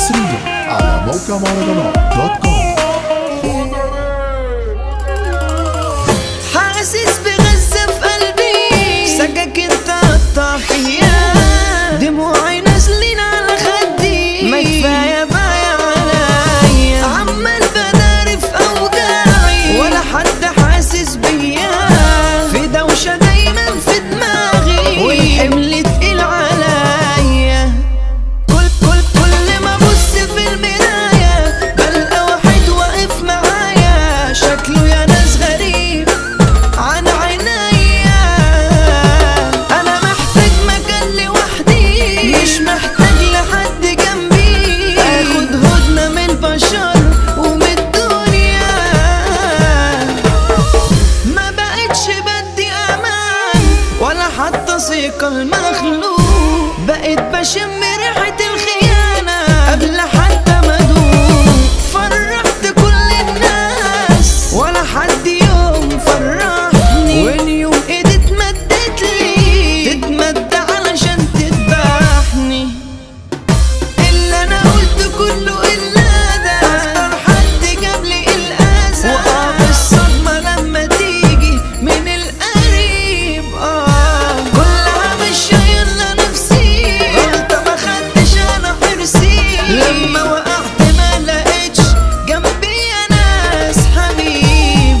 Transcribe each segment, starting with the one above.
スリーアラモカモルドのドッ رصيق المخلوق. بقيت بشم ريحة الخيانة قبل حتى ما أدوق. فرحت كل الناس ولا حد يوم لما وقعت ما لقيتش جنبي ناس حبيب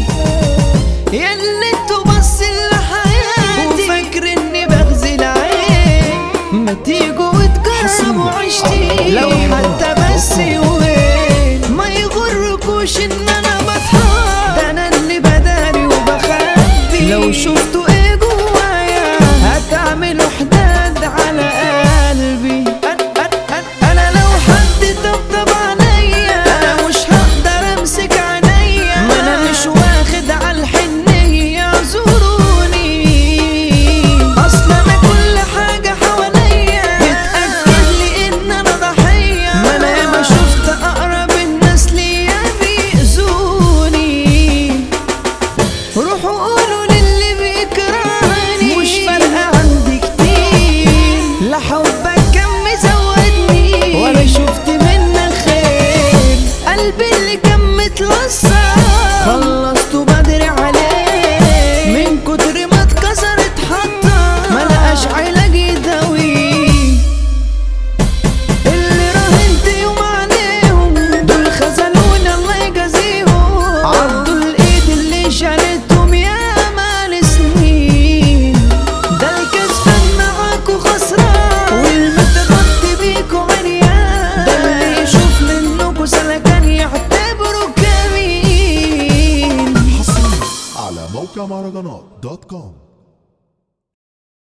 ياللي أنتوا بس لحياتي وفاكر إني بغزل عين ما تيجوا وتجربوا عشتي لو حتى بس يومين ما يغركوش إن أنا me lançar. Kamaraganot.com